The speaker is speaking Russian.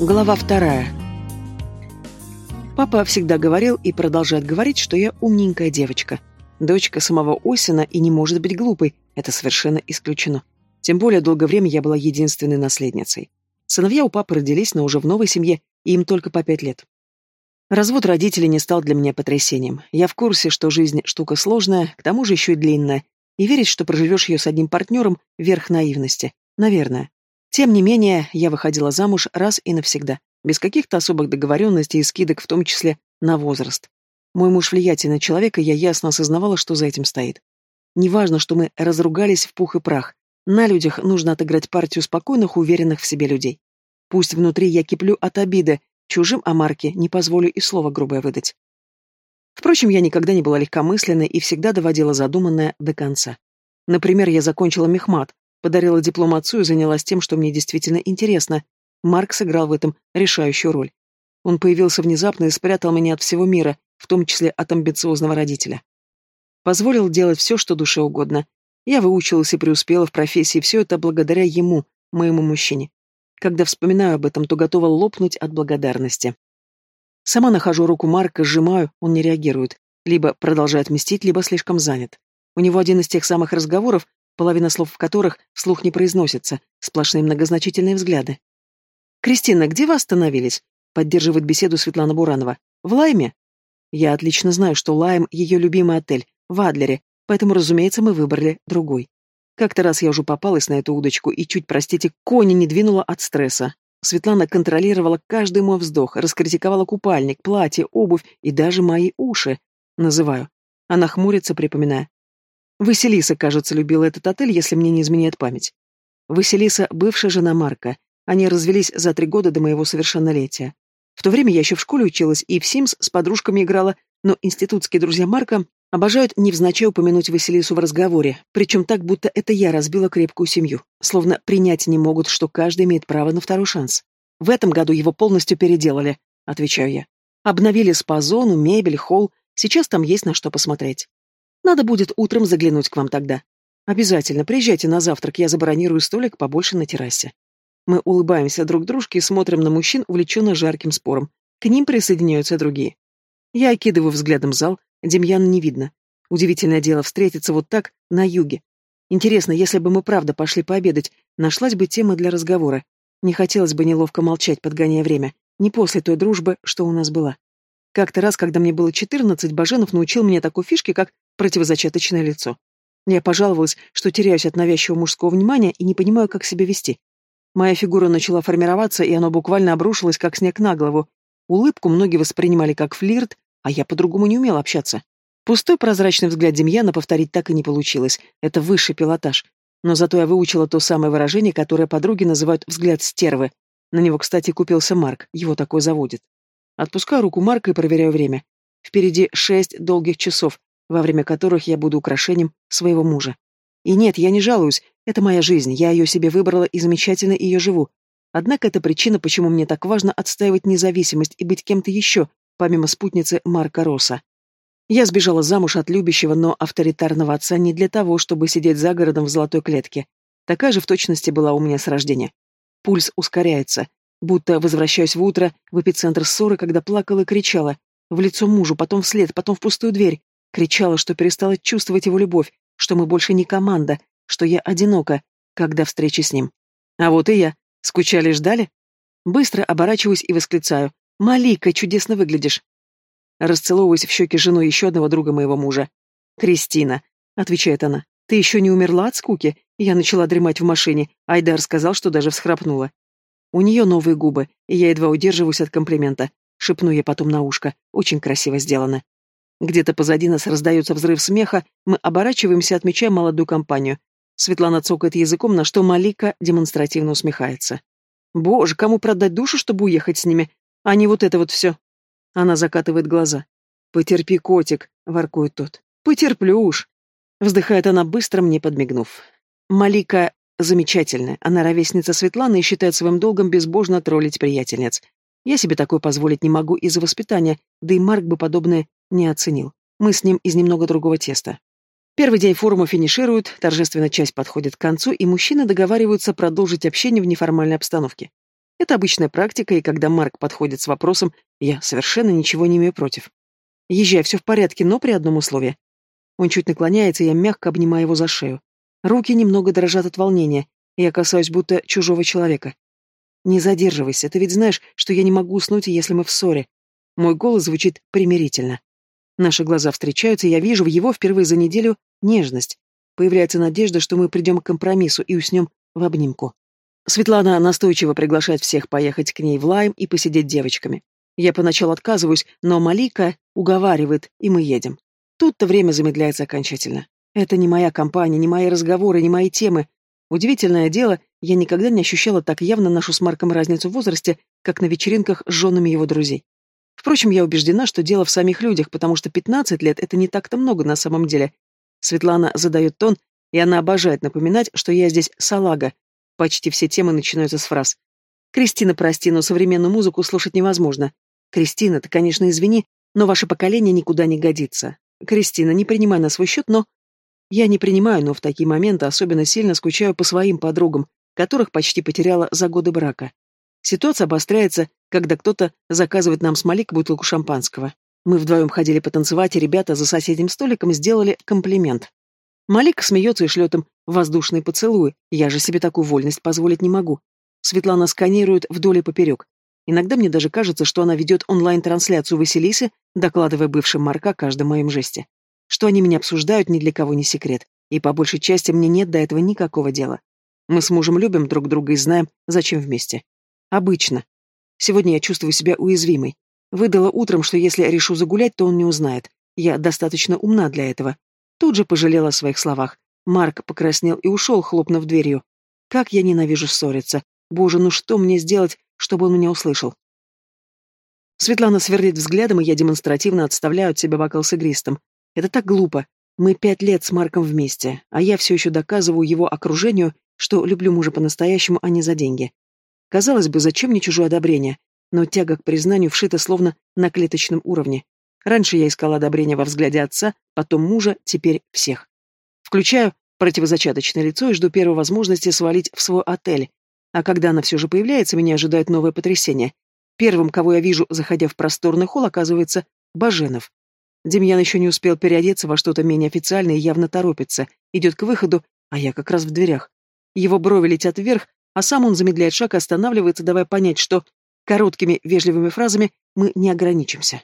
Глава вторая. Папа всегда говорил и продолжает говорить, что я умненькая девочка. Дочка самого Осина и не может быть глупой, это совершенно исключено. Тем более долгое время я была единственной наследницей. Сыновья у папы родились, но уже в новой семье, и им только по пять лет. Развод родителей не стал для меня потрясением. Я в курсе, что жизнь штука сложная, к тому же еще и длинная, и верить, что проживешь ее с одним партнером, верх наивности. Наверное. Тем не менее, я выходила замуж раз и навсегда, без каких-то особых договоренностей и скидок, в том числе на возраст. Мой муж влиятельный человек, и я ясно осознавала, что за этим стоит. Неважно, что мы разругались в пух и прах, на людях нужно отыграть партию спокойных, уверенных в себе людей. Пусть внутри я киплю от обиды, чужим о Марке не позволю и слова грубое выдать. Впрочем, я никогда не была легкомысленной и всегда доводила задуманное до конца. Например, я закончила мехмат, подарила диплом отцу и занялась тем, что мне действительно интересно. Марк сыграл в этом решающую роль. Он появился внезапно и спрятал меня от всего мира, в том числе от амбициозного родителя. Позволил делать все, что душе угодно, я выучилась и преуспела в профессии, все это благодаря ему, моему мужчине. Когда вспоминаю об этом, то готова лопнуть от благодарности. Сама нахожу руку Марка, сжимаю, он не реагирует. Либо продолжает мстить, либо слишком занят. У него один из тех самых разговоров, половина слов в которых вслух не произносится, сплошные многозначительные взгляды. «Кристина, где вы остановились?» — поддерживает беседу Светлана Буранова. «В Лайме?» Я отлично знаю, что Лайм — ее любимый отель, в Адлере, Поэтому, разумеется, мы выбрали другой. Как-то раз я уже попалась на эту удочку и чуть, простите, кони не двинула от стресса. Светлана контролировала каждый мой вздох, раскритиковала купальник, платье, обувь и даже мои уши. Называю. Она хмурится, припоминая. Василиса, кажется, любила этот отель, если мне не изменяет память. Василиса — бывшая жена Марка. Они развелись за три года до моего совершеннолетия. В то время я еще в школе училась и в Симс с подружками играла, но институтские друзья Марка Обожают невзначай упомянуть Василису в разговоре, причем так, будто это я разбила крепкую семью, словно принять не могут, что каждый имеет право на второй шанс. В этом году его полностью переделали, отвечаю я. Обновили спа-зону, мебель, холл, сейчас там есть на что посмотреть. Надо будет утром заглянуть к вам тогда. Обязательно, приезжайте на завтрак, я забронирую столик побольше на террасе. Мы улыбаемся друг дружке и смотрим на мужчин, увлеченно жарким спором. К ним присоединяются другие. Я окидываю взглядом зал, Демьяна не видно. Удивительное дело встретиться вот так, на юге. Интересно, если бы мы правда пошли пообедать, нашлась бы тема для разговора. Не хотелось бы неловко молчать, подгоняя время. Не после той дружбы, что у нас была. Как-то раз, когда мне было четырнадцать, Баженов научил меня такой фишке, как противозачаточное лицо. Я пожаловалась, что теряюсь от навязчивого мужского внимания и не понимаю, как себя вести. Моя фигура начала формироваться, и оно буквально обрушилось, как снег на голову. Улыбку многие воспринимали как флирт, а я по-другому не умела общаться. Пустой прозрачный взгляд Демьяна повторить так и не получилось. Это высший пилотаж. Но зато я выучила то самое выражение, которое подруги называют «взгляд стервы». На него, кстати, купился Марк, его такой заводит. Отпускаю руку Марка и проверяю время. Впереди шесть долгих часов, во время которых я буду украшением своего мужа. И нет, я не жалуюсь, это моя жизнь, я ее себе выбрала и замечательно ее живу. Однако это причина, почему мне так важно отстаивать независимость и быть кем-то еще, помимо спутницы Марка Росса. Я сбежала замуж от любящего, но авторитарного отца не для того, чтобы сидеть за городом в золотой клетке. Такая же в точности была у меня с рождения. Пульс ускоряется, будто возвращаюсь в утро в эпицентр ссоры, когда плакала и кричала. В лицо мужу, потом вслед, потом в пустую дверь. Кричала, что перестала чувствовать его любовь, что мы больше не команда, что я одинока, когда встречи с ним. А вот и я. Скучали ждали? Быстро оборачиваюсь и восклицаю. «Малика, чудесно выглядишь!» Расцеловываюсь в щеки женой еще одного друга моего мужа. «Кристина», — отвечает она, — «ты еще не умерла от скуки?» Я начала дремать в машине, Айдар сказал, что даже всхрапнула. У нее новые губы, и я едва удерживаюсь от комплимента. Шепну я потом на ушко. Очень красиво сделано. Где-то позади нас раздается взрыв смеха, мы оборачиваемся, отмечая молодую компанию. Светлана цокает языком, на что Малика демонстративно усмехается. «Боже, кому продать душу, чтобы уехать с ними? а не вот это вот все. Она закатывает глаза. «Потерпи, котик», — воркует тот. «Потерплю уж». Вздыхает она быстро, мне подмигнув. Малика замечательная, она ровесница Светланы и считает своим долгом безбожно троллить приятельниц. Я себе такое позволить не могу из-за воспитания, да и Марк бы подобное не оценил. Мы с ним из немного другого теста. Первый день форума финишируют, торжественная часть подходит к концу, и мужчины договариваются продолжить общение в неформальной обстановке. Это обычная практика, и когда Марк подходит с вопросом, я совершенно ничего не имею против. Езжай, все в порядке, но при одном условии. Он чуть наклоняется, и я мягко обнимаю его за шею. Руки немного дрожат от волнения, и я касаюсь будто чужого человека. Не задерживайся, ты ведь знаешь, что я не могу уснуть, если мы в ссоре. Мой голос звучит примирительно. Наши глаза встречаются, и я вижу в его впервые за неделю нежность. Появляется надежда, что мы придем к компромиссу и уснем в обнимку. Светлана настойчиво приглашает всех поехать к ней в Лайм и посидеть девочками. Я поначалу отказываюсь, но Малика уговаривает, и мы едем. Тут-то время замедляется окончательно. Это не моя компания, не мои разговоры, не мои темы. Удивительное дело, я никогда не ощущала так явно нашу с Марком разницу в возрасте, как на вечеринках с женами его друзей. Впрочем, я убеждена, что дело в самих людях, потому что 15 лет — это не так-то много на самом деле. Светлана задает тон, и она обожает напоминать, что я здесь салага. Почти все темы начинаются с фраз. «Кристина, прости, но современную музыку слушать невозможно. Кристина, ты, конечно, извини, но ваше поколение никуда не годится. Кристина, не принимай на свой счет, но...» Я не принимаю, но в такие моменты особенно сильно скучаю по своим подругам, которых почти потеряла за годы брака. Ситуация обостряется, когда кто-то заказывает нам с Малик бутылку шампанского. Мы вдвоем ходили потанцевать, и ребята за соседним столиком сделали комплимент. Малик смеется и шлет им воздушные поцелуи, я же себе такую вольность позволить не могу. Светлана сканирует вдоль и поперек. Иногда мне даже кажется, что она ведет онлайн-трансляцию Василисы, докладывая бывшим Марка каждом моем жесте. Что они меня обсуждают, ни для кого не секрет, и по большей части мне нет до этого никакого дела. Мы с мужем любим друг друга и знаем, зачем вместе. Обычно. Сегодня я чувствую себя уязвимой. Выдала утром, что если решу загулять, то он не узнает. Я достаточно умна для этого. Тут же пожалела о своих словах. Марк покраснел и ушел, хлопнув дверью. Как я ненавижу ссориться. Боже, ну что мне сделать, чтобы он меня услышал? Светлана сверлит взглядом, и я демонстративно отставляю от себя бокал с игристом. Это так глупо. Мы пять лет с Марком вместе, а я все еще доказываю его окружению, что люблю мужа по-настоящему, а не за деньги. Казалось бы, зачем мне чужое одобрение? Но тяга к признанию вшита словно на клеточном уровне. Раньше я искала одобрение во взгляде отца, потом мужа, теперь всех. Включаю противозачаточное лицо и жду первой возможности свалить в свой отель. А когда она все же появляется, меня ожидает новое потрясение. Первым, кого я вижу, заходя в просторный холл, оказывается Баженов. Демьян еще не успел переодеться во что-то менее официальное и явно торопится. Идет к выходу, а я как раз в дверях. Его брови летят вверх, а сам он замедляет шаг и останавливается, давая понять, что короткими вежливыми фразами мы не ограничимся.